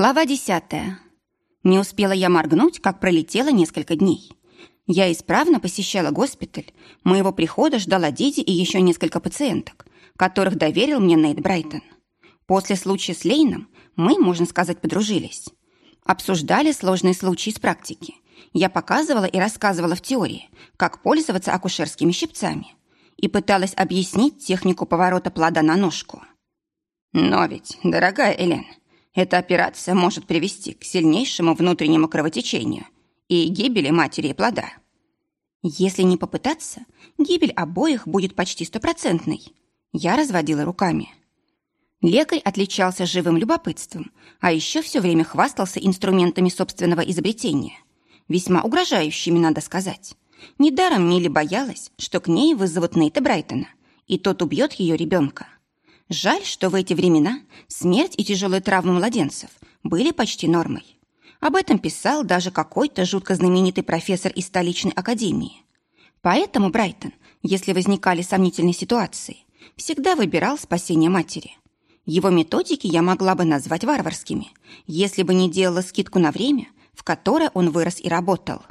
Глава десятая. Не успела я моргнуть, как пролетело несколько дней. Я исправно посещала госпиталь. Моего прихода ждала Диди и еще несколько пациенток, которых доверил мне Нейт Брайтон. После случая с Лейном мы, можно сказать, подружились. Обсуждали сложные случаи из практики. Я показывала и рассказывала в теории, как пользоваться акушерскими щипцами, и пыталась объяснить технику поворота плода на ножку. Но ведь, дорогая Элен, эта операция может привести к сильнейшему внутреннему кровотечению и гибели матери и плода. Если не попытаться, гибель обоих будет почти стопроцентной. Я разводила руками. Лекарь отличался живым любопытством, а еще все время хвастался инструментами собственного изобретения. Весьма угрожающими, надо сказать. Недаром Милли боялась, что к ней вызовут Нейта Брайтона, и тот убьет ее ребенка. Жаль, что в эти времена смерть и тяжелые травмы младенцев были почти нормой. Об этом писал даже какой-то жутко знаменитый профессор из столичной академии. Поэтому Брайтон, если возникали сомнительные ситуации, всегда выбирал спасение матери. Его методики я могла бы назвать варварскими, если бы не делала скидку на время, в которое он вырос и работал.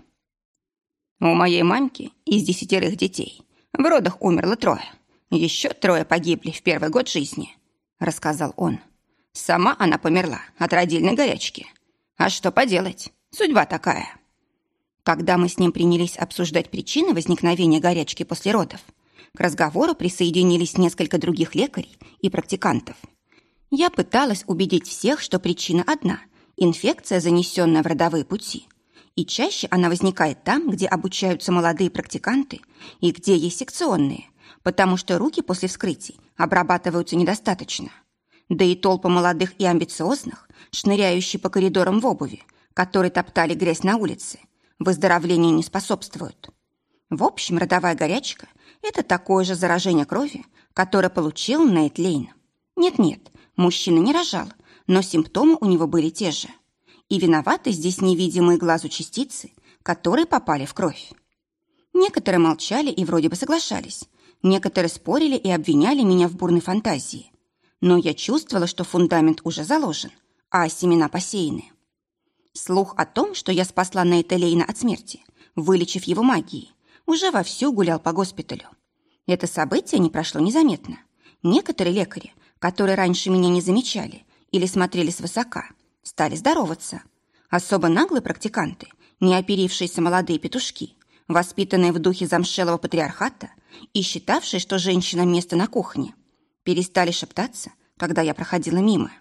У моей мамки из десятерых детей в родах умерло трое. Еще трое погибли в первый год жизни, рассказал он. Сама она померла от родильной горячки. А что поделать? Судьба такая. Когда мы с ним принялись обсуждать причины возникновения горячки после родов, к разговору присоединились несколько других лекарей и практикантов. Я пыталась убедить всех, что причина одна – инфекция, занесенная в родовые пути. И чаще она возникает там, где обучаются молодые практиканты и где есть секционные – потому что руки после вскрытий обрабатываются недостаточно. Да и толпы молодых и амбициозных, шныряющие по коридорам в обуви, которые топтали грязь на улице, выздоровлению не способствуют. В общем, родовая горячка – это такое же заражение крови, которое получил Нейт Лейн. Нет-нет, мужчина не рожал, но симптомы у него были те же. И виноваты здесь невидимые глазу частицы, которые попали в кровь. Некоторые молчали и вроде бы соглашались, Некоторые спорили и обвиняли меня в бурной фантазии. Но я чувствовала, что фундамент уже заложен, а семена посеяны. Слух о том, что я спасла Нейта Лейна от смерти, вылечив его магией, уже вовсю гулял по госпиталю. Это событие не прошло незаметно. Некоторые лекари, которые раньше меня не замечали или смотрели свысока, стали здороваться. Особо наглые практиканты, неоперившиеся молодые петушки, воспитанные в духе замшелого патриархата, и считавшие, что женщина место на кухне, перестали шептаться, когда я проходила мимо.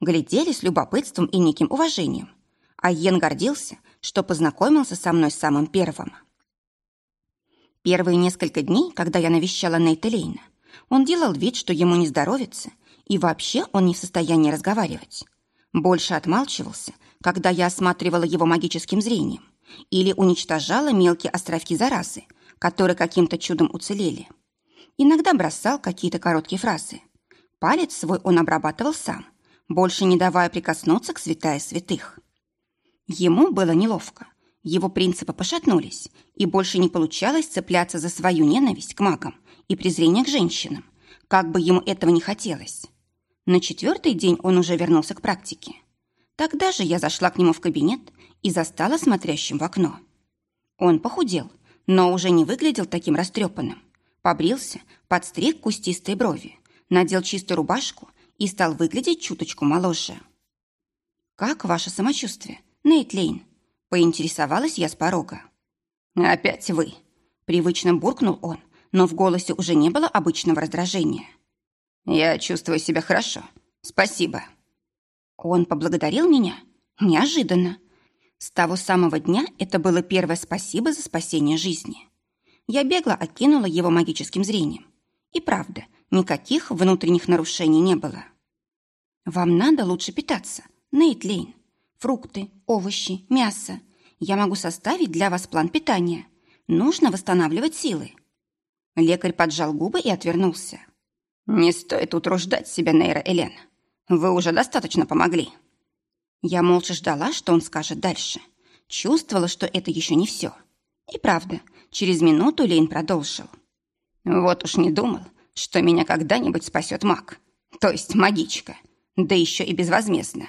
Глядели с любопытством и неким уважением, а Йен гордился, что познакомился со мной самым первым. Первые несколько дней, когда я навещала Нейта Лейна, он делал вид, что ему не здоровится, и вообще он не в состоянии разговаривать. Больше отмалчивался, когда я осматривала его магическим зрением или уничтожала мелкие островки заразы, которые каким-то чудом уцелели. Иногда бросал какие-то короткие фразы. Палец свой он обрабатывал сам, больше не давая прикоснуться к святая святых. Ему было неловко. Его принципы пошатнулись, и больше не получалось цепляться за свою ненависть к магам и презрение к женщинам, как бы ему этого не хотелось. На четвертый день он уже вернулся к практике. Тогда же я зашла к нему в кабинет и застала смотрящим в окно. Он похудел, но уже не выглядел таким растрепанным. Побрился, подстриг кустистые брови, надел чистую рубашку и стал выглядеть чуточку моложе. «Как ваше самочувствие, Нейт Лейн?» – поинтересовалась я с порога. «Опять вы!» – привычно буркнул он, но в голосе уже не было обычного раздражения. «Я чувствую себя хорошо. Спасибо». Он поблагодарил меня? Неожиданно. С того самого дня это было первое спасибо за спасение жизни. Я бегло окинула его магическим зрением. И правда, никаких внутренних нарушений не было. Вам надо лучше питаться, Нейт Лейн. Фрукты, овощи, мясо. Я могу составить для вас план питания. Нужно восстанавливать силы. Лекарь поджал губы и отвернулся. «Не стоит утруждать себя, Нейра Элен. Вы уже достаточно помогли». Я молча ждала, что он скажет дальше. Чувствовала, что это еще не все. И правда, через минуту Лейн продолжил. «Вот уж не думал, что меня когда-нибудь спасет маг. То есть магичка. Да еще и безвозмездно.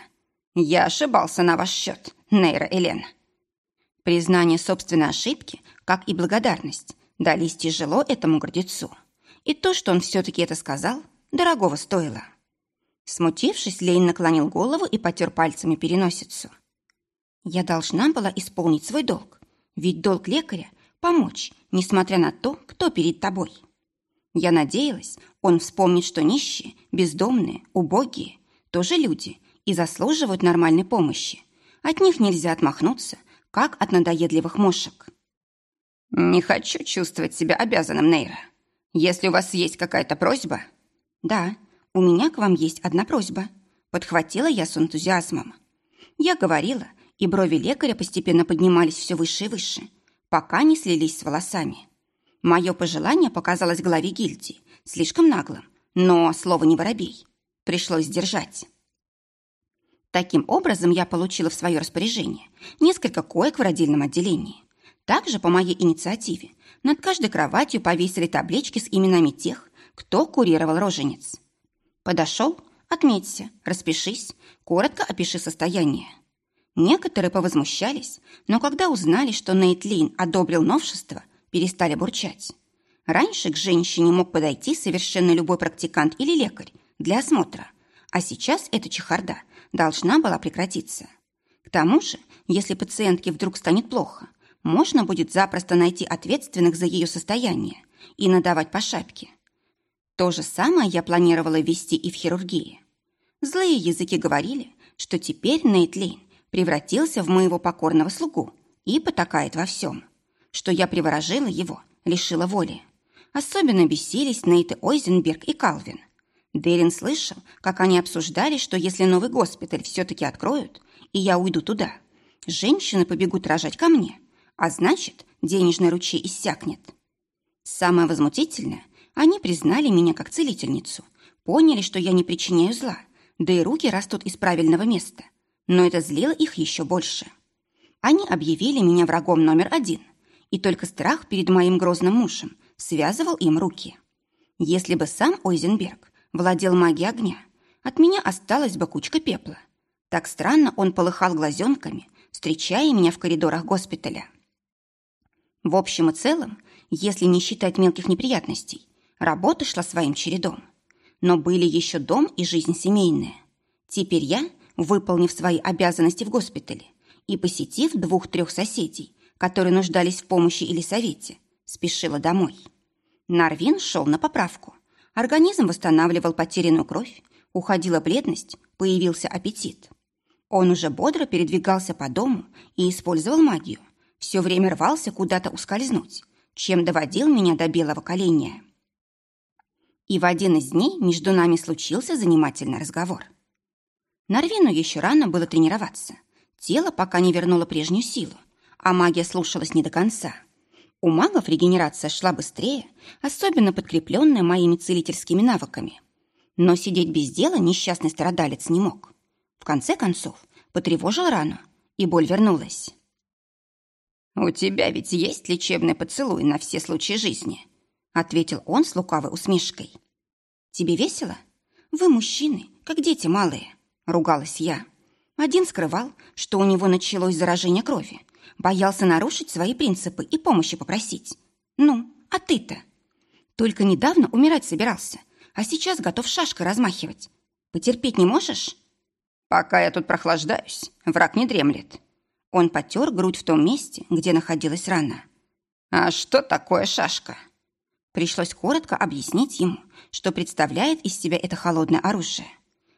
Я ошибался на ваш счет, Нейра Элен. Признание собственной ошибки, как и благодарность, дались тяжело этому гордецу. И то, что он все-таки это сказал, дорогого стоило. Смутившись, Лейн наклонил голову и потер пальцами переносицу. «Я должна была исполнить свой долг, ведь долг лекаря — помочь, несмотря на то, кто перед тобой. Я надеялась, он вспомнит, что нищие, бездомные, убогие — тоже люди и заслуживают нормальной помощи. От них нельзя отмахнуться, как от надоедливых мошек». «Не хочу чувствовать себя обязанным, Нейра. Если у вас есть какая-то просьба...» «Да, у меня к вам есть одна просьба», — подхватила я с энтузиазмом. Я говорила, и брови лекаря постепенно поднимались все выше и выше, пока не слились с волосами. Мое пожелание показалось главе гильдии слишком наглым, но слово не воробей. Пришлось сдержать. Таким образом, я получила в свое распоряжение несколько коек в родильном отделении. Также, по моей инициативе, над каждой кроватью повесили таблички с именами тех, кто курировал роженец. Подошел, отметься, распишись, коротко опиши состояние. Некоторые повозмущались, но когда узнали, что Нейт Лин одобрил новшество, перестали бурчать. Раньше к женщине мог подойти совершенно любой практикант или лекарь для осмотра, а сейчас эта чехарда должна была прекратиться. К тому же, если пациентке вдруг станет плохо, можно будет запросто найти ответственных за ее состояние и надавать по шапке – то же самое я планировала ввести и в хирургии. Злые языки говорили, что теперь Нейт Лейн превратился в моего покорного слугу и потакает во всем, что я приворожила его, лишила воли. Особенно бесились Нейты Ойзенберг и Калвин. Дерин слышал, как они обсуждали, что если новый госпиталь все-таки откроют, и я уйду туда, женщины побегут рожать ко мне, а значит, денежный ручей иссякнет. Самое возмутительное, они признали меня как целительницу, поняли, что я не причиняю зла, да и руки растут из правильного места. Но это злило их еще больше. Они объявили меня врагом номер один, и только страх перед моим грозным мужем связывал им руки. Если бы сам Ойзенберг владел магией огня, от меня осталась бы кучка пепла. Так странно он полыхал глазенками, встречая меня в коридорах госпиталя. В общем и целом, если не считать мелких неприятностей, Работа шла своим чередом. Но были еще дом и жизнь семейная. Теперь я, выполнив свои обязанности в госпитале и посетив двух-трех соседей, которые нуждались в помощи или совете, спешила домой. Нарвин шел на поправку. Организм восстанавливал потерянную кровь, уходила бледность, появился аппетит. Он уже бодро передвигался по дому и использовал магию. Все время рвался куда-то ускользнуть, чем доводил меня до белого коленя. И в один из дней между нами случился занимательный разговор. Нарвину еще рано было тренироваться. Тело пока не вернуло прежнюю силу, а магия слушалась не до конца. У магов регенерация шла быстрее, особенно подкрепленная моими целительскими навыками. Но сидеть без дела несчастный страдалец не мог. В конце концов, потревожил рану, и боль вернулась. «У тебя ведь есть лечебный поцелуй на все случаи жизни», ответил он с лукавой усмешкой. «Тебе весело? Вы мужчины, как дети малые», — ругалась я. Один скрывал, что у него началось заражение крови, боялся нарушить свои принципы и помощи попросить. «Ну, а ты-то?» Только недавно умирать собирался, а сейчас готов шашкой размахивать. Потерпеть не можешь? Пока я тут прохлаждаюсь, враг не дремлет. Он потер грудь в том месте, где находилась рана. А что такое шашка? Пришлось коротко объяснить ему, что представляет из себя это холодное оружие.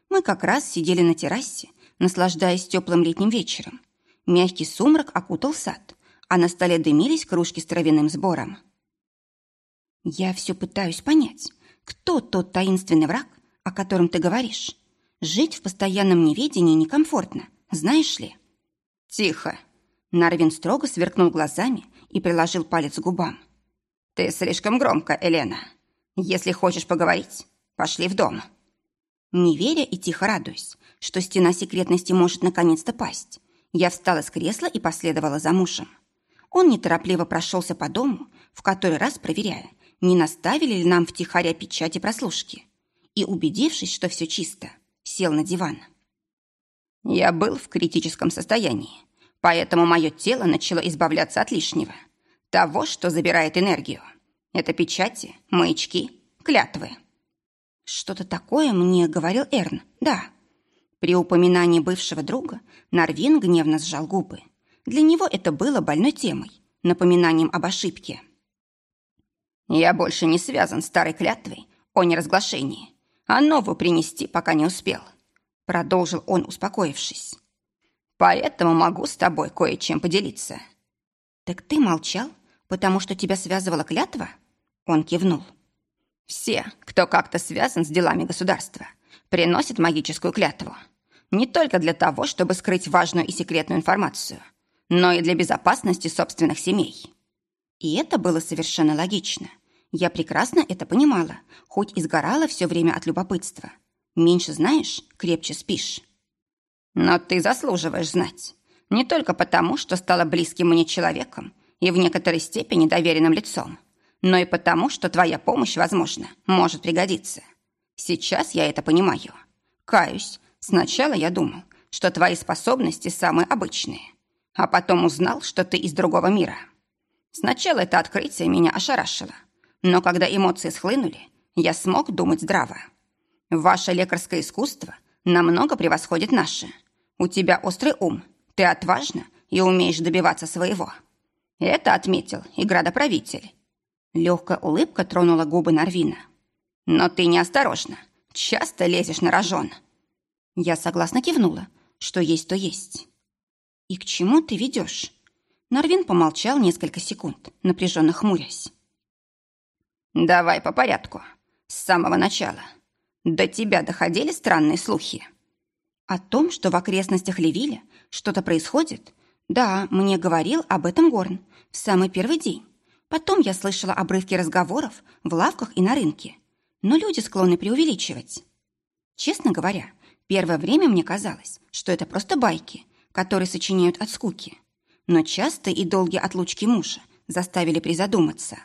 Мы как раз сидели на террасе, наслаждаясь теплым летним вечером. Мягкий сумрак окутал сад, а на столе дымились кружки с травяным сбором. «Я все пытаюсь понять, кто тот таинственный враг, о котором ты говоришь. Жить в постоянном неведении некомфортно, знаешь ли?» «Тихо!» Нарвин строго сверкнул глазами и приложил палец к губам. «Ты слишком громко, Елена. Если хочешь поговорить, пошли в дом». Не веря и тихо радуясь, что стена секретности может наконец-то пасть, я встала с кресла и последовала за мужем. Он неторопливо прошелся по дому, в который раз проверяя, не наставили ли нам втихаря печати прослушки, и, убедившись, что все чисто, сел на диван. Я был в критическом состоянии, поэтому мое тело начало избавляться от лишнего. Того, что забирает энергию. Это печати, маячки, клятвы. Что-то такое мне говорил Эрн, да. При упоминании бывшего друга Нарвин гневно сжал губы. Для него это было больной темой, напоминанием об ошибке. «Я больше не связан с старой клятвой о неразглашении, а новую принести пока не успел», продолжил он, успокоившись. «Поэтому могу с тобой кое-чем поделиться». «Так ты молчал, потому что тебя связывала клятва?» Он кивнул. «Все, кто как-то связан с делами государства, приносят магическую клятву. Не только для того, чтобы скрыть важную и секретную информацию, но и для безопасности собственных семей. И это было совершенно логично. Я прекрасно это понимала, хоть и сгорала все время от любопытства. Меньше знаешь, крепче спишь. Но ты заслуживаешь знать. Не только потому, что стала близким мне человеком и в некоторой степени доверенным лицом, но и потому, что твоя помощь, возможно, может пригодиться. Сейчас я это понимаю. Каюсь, Сначала я думал, что твои способности самые обычные, а потом узнал, что ты из другого мира. Сначала это открытие меня ошарашило, но когда эмоции схлынули, я смог думать здраво. Ваше лекарское искусство намного превосходит наше. У тебя острый ум, ты отважна и умеешь добиваться своего. Это отметил и градоправитель. Легкая улыбка тронула губы Нарвина. Но ты неосторожна, часто лезешь на рожон. Я согласно кивнула. Что есть, то есть. «И к чему ты ведешь?» Нарвин помолчал несколько секунд, напряженно хмурясь. «Давай по порядку. С самого начала. До тебя доходили странные слухи?» «О том, что в окрестностях Левиля что-то происходит? Да, мне говорил об этом Горн в самый первый день. Потом я слышала обрывки разговоров в лавках и на рынке. Но люди склонны преувеличивать. Честно говоря, Первое время мне казалось, что это просто байки, которые сочиняют от скуки. Но часто и долгие отлучки мужа заставили призадуматься.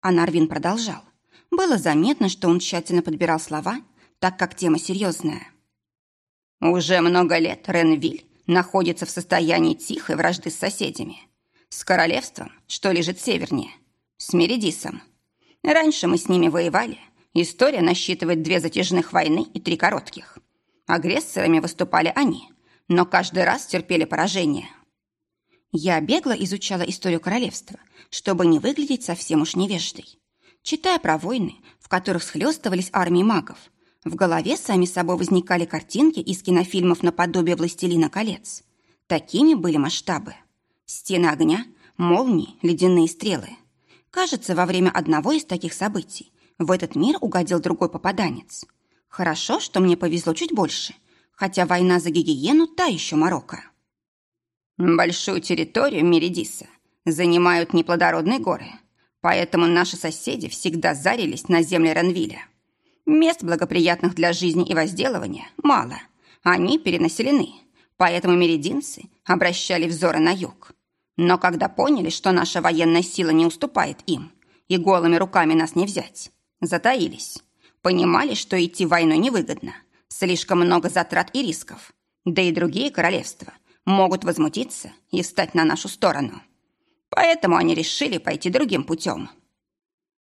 А Нарвин продолжал. Было заметно, что он тщательно подбирал слова, так как тема серьезная. «Уже много лет Ренвиль находится в состоянии тихой вражды с соседями. С королевством, что лежит севернее, с Меридисом. Раньше мы с ними воевали. История насчитывает две затяжных войны и три коротких. Агрессорами выступали они, но каждый раз терпели поражение. Я бегло изучала историю королевства, чтобы не выглядеть совсем уж невеждой. Читая про войны, в которых схлестывались армии магов, в голове сами собой возникали картинки из кинофильмов наподобие «Властелина колец». Такими были масштабы. Стены огня, молнии, ледяные стрелы. Кажется, во время одного из таких событий в этот мир угодил другой попаданец. Хорошо, что мне повезло чуть больше, хотя война за гигиену та еще Марокко. Большую территорию Меридиса занимают неплодородные горы, поэтому наши соседи всегда зарились на земли Ранвиля. Мест, благоприятных для жизни и возделывания, мало. Они перенаселены, поэтому меридинцы обращали взоры на юг. Но когда поняли, что наша военная сила не уступает им, и голыми руками нас не взять, затаились. Понимали, что идти войной невыгодно. Слишком много затрат и рисков. Да и другие королевства могут возмутиться и встать на нашу сторону. Поэтому они решили пойти другим путем.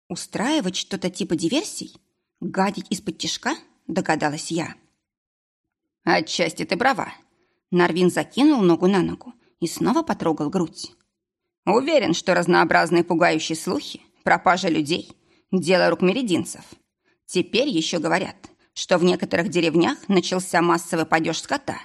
Устраивать что-то типа диверсий? Гадить из-под тишка? Догадалась я. Отчасти ты права. Нарвин закинул ногу на ногу и снова потрогал грудь. Уверен, что разнообразные пугающие слухи, пропажа людей – дело рук меридинцев – Теперь еще говорят, что в некоторых деревнях начался массовый падеж скота.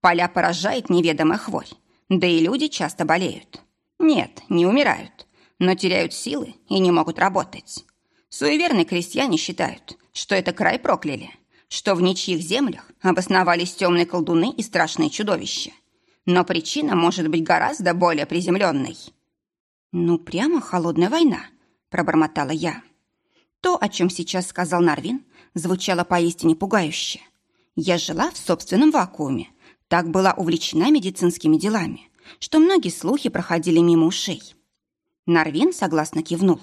Поля поражает неведомая хворь, да и люди часто болеют. Нет, не умирают, но теряют силы и не могут работать. Суеверные крестьяне считают, что это край прокляли, что в ничьих землях обосновались темные колдуны и страшные чудовища. Но причина может быть гораздо более приземленной. «Ну, прямо холодная война», — пробормотала я. То, о чем сейчас сказал Нарвин, звучало поистине пугающе. Я жила в собственном вакууме, так была увлечена медицинскими делами, что многие слухи проходили мимо ушей. Нарвин согласно кивнул.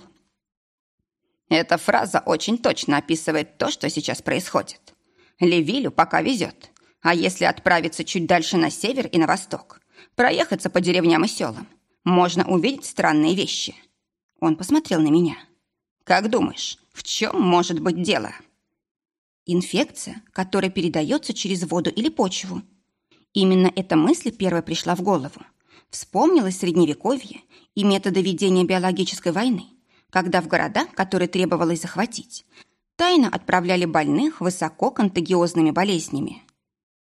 Эта фраза очень точно описывает то, что сейчас происходит. Левилю пока везет. А если отправиться чуть дальше на север и на восток, проехаться по деревням и селам, можно увидеть странные вещи. Он посмотрел на меня. Как думаешь, в чем может быть дело? Инфекция, которая передается через воду или почву. Именно эта мысль первая пришла в голову. Вспомнилось средневековье и методы ведения биологической войны, когда в города, которые требовалось захватить, тайно отправляли больных высококонтагиозными болезнями.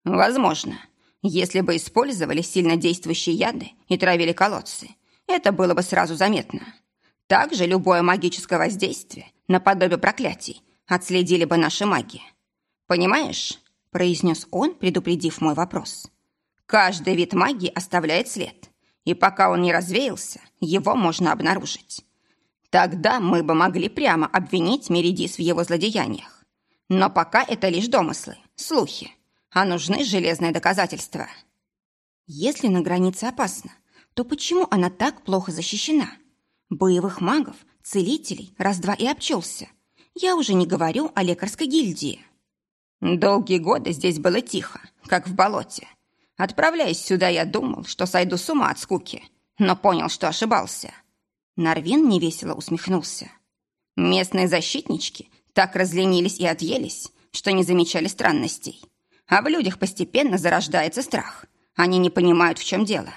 Возможно, если бы использовали сильно действующие яды и травили колодцы, это было бы сразу заметно. Также любое магическое воздействие, наподобие проклятий, отследили бы наши маги. Понимаешь, произнес он, предупредив мой вопрос. Каждый вид магии оставляет след, и пока он не развеялся, его можно обнаружить. Тогда мы бы могли прямо обвинить Меридис в его злодеяниях. Но пока это лишь домыслы, слухи а нужны железные доказательства. Если на границе опасно, то почему она так плохо защищена? Боевых магов, целителей раз-два и обчелся. Я уже не говорю о лекарской гильдии. Долгие годы здесь было тихо, как в болоте. Отправляясь сюда, я думал, что сойду с ума от скуки, но понял, что ошибался. Нарвин невесело усмехнулся. Местные защитнички так разленились и отъелись, что не замечали странностей а в людях постепенно зарождается страх. Они не понимают, в чем дело.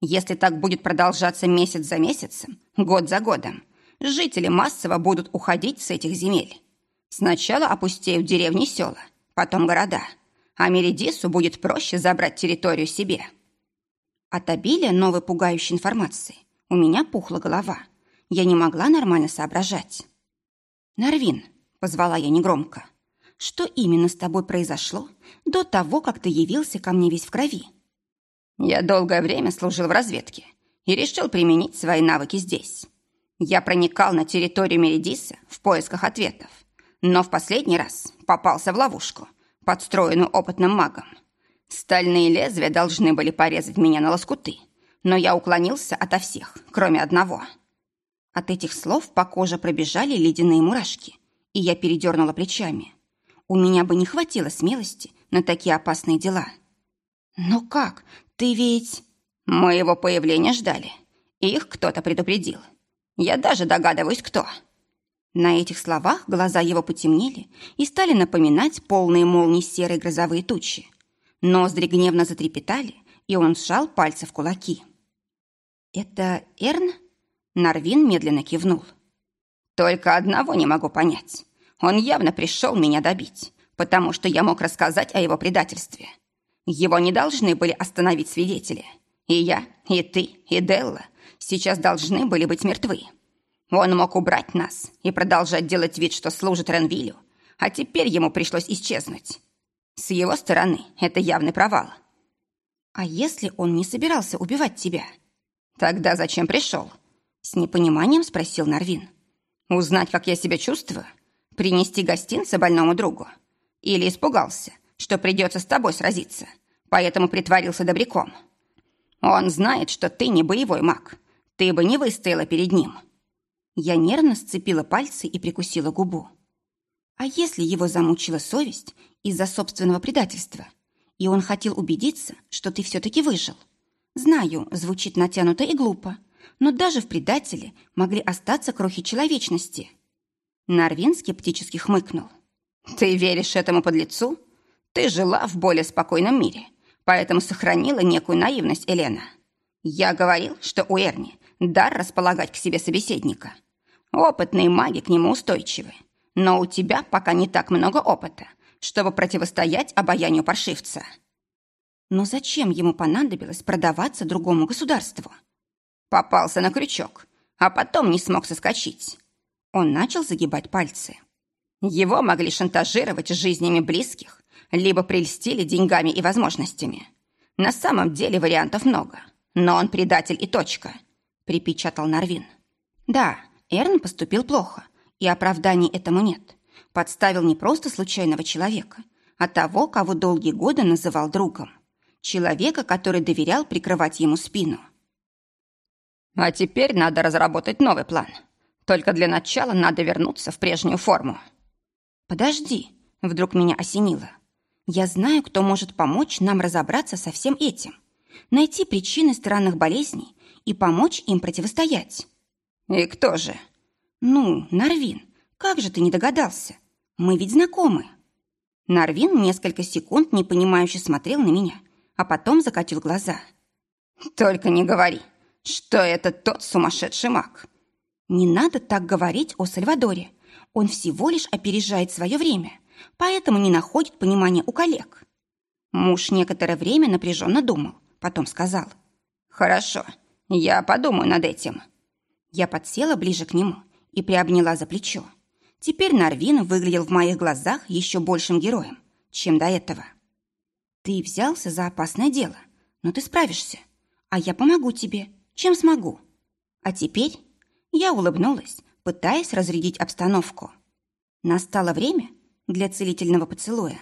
Если так будет продолжаться месяц за месяцем, год за годом, жители массово будут уходить с этих земель. Сначала опустеют деревни и села, потом города, а Меридису будет проще забрать территорию себе. От обилия новой пугающей информации у меня пухла голова. Я не могла нормально соображать. «Нарвин», — позвала я негромко, — что именно с тобой произошло до того, как ты явился ко мне весь в крови? Я долгое время служил в разведке и решил применить свои навыки здесь. Я проникал на территорию Меридиса в поисках ответов, но в последний раз попался в ловушку, подстроенную опытным магом. Стальные лезвия должны были порезать меня на лоскуты, но я уклонился ото всех, кроме одного. От этих слов по коже пробежали ледяные мурашки, и я передернула плечами. У меня бы не хватило смелости на такие опасные дела. Но как? Ты ведь... Моего появления ждали. Их кто-то предупредил. Я даже догадываюсь, кто. На этих словах глаза его потемнели и стали напоминать полные молнии серой грозовые тучи. Ноздри гневно затрепетали, и он сжал пальцы в кулаки. «Это Эрн?» Нарвин медленно кивнул. «Только одного не могу понять. Он явно пришел меня добить, потому что я мог рассказать о его предательстве. Его не должны были остановить свидетели. И я, и ты, и Делла сейчас должны были быть мертвы. Он мог убрать нас и продолжать делать вид, что служит Ренвилю, а теперь ему пришлось исчезнуть. С его стороны это явный провал. А если он не собирался убивать тебя? Тогда зачем пришел? С непониманием спросил Нарвин. Узнать, как я себя чувствую? принести гостинцы больному другу? Или испугался, что придется с тобой сразиться, поэтому притворился добряком? Он знает, что ты не боевой маг. Ты бы не выстояла перед ним. Я нервно сцепила пальцы и прикусила губу. А если его замучила совесть из-за собственного предательства, и он хотел убедиться, что ты все-таки выжил? Знаю, звучит натянуто и глупо, но даже в предателе могли остаться крохи человечности. Нарвин скептически хмыкнул. «Ты веришь этому подлецу? Ты жила в более спокойном мире, поэтому сохранила некую наивность, Елена. Я говорил, что у Эрни дар располагать к себе собеседника. Опытные маги к нему устойчивы, но у тебя пока не так много опыта, чтобы противостоять обаянию паршивца». Но зачем ему понадобилось продаваться другому государству? Попался на крючок, а потом не смог соскочить. Он начал загибать пальцы. Его могли шантажировать жизнями близких, либо прельстили деньгами и возможностями. На самом деле вариантов много, но он предатель и точка, припечатал Нарвин. Да, Эрн поступил плохо, и оправданий этому нет. Подставил не просто случайного человека, а того, кого долгие годы называл другом. Человека, который доверял прикрывать ему спину. А теперь надо разработать новый план – только для начала надо вернуться в прежнюю форму. Подожди, вдруг меня осенило. Я знаю, кто может помочь нам разобраться со всем этим, найти причины странных болезней и помочь им противостоять. И кто же? Ну, Нарвин, как же ты не догадался? Мы ведь знакомы. Нарвин несколько секунд непонимающе смотрел на меня, а потом закатил глаза. Только не говори, что это тот сумасшедший маг. Не надо так говорить о Сальвадоре. Он всего лишь опережает свое время поэтому не находит понимания у коллег. Муж некоторое время напряженно думал, потом сказал. «Хорошо, я подумаю над этим». Я подсела ближе к нему и приобняла за плечо. Теперь Нарвин выглядел в моих глазах еще большим героем, чем до этого. «Ты взялся за опасное дело, но ты справишься, а я помогу тебе, чем смогу. А теперь...» Я улыбнулась, пытаясь разрядить обстановку. Настало время для целительного поцелуя.